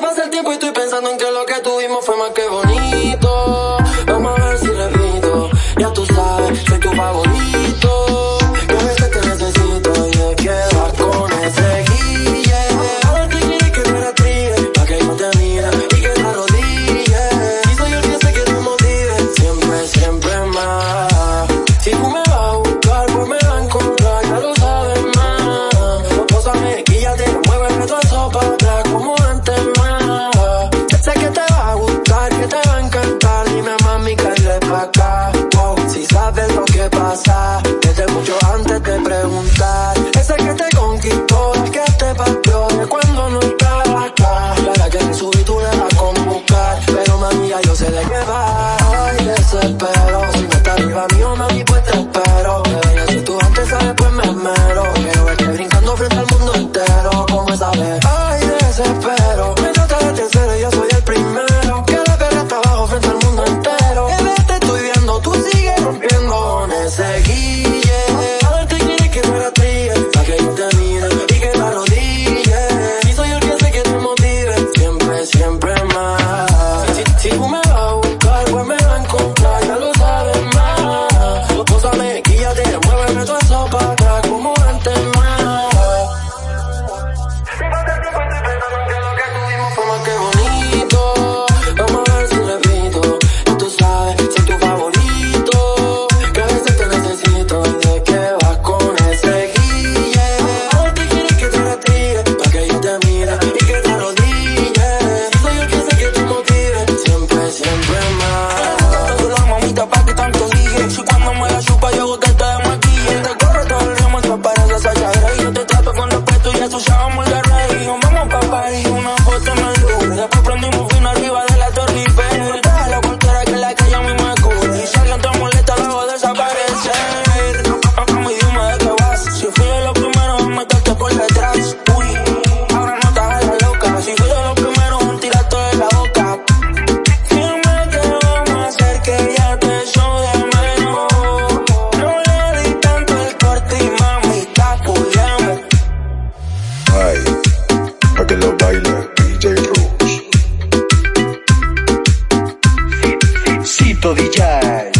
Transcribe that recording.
pasa el tiempo y estoy pensando en que lo que tuvimos fue más que bonito. star que lo baile DJ Rose. Cito DJ.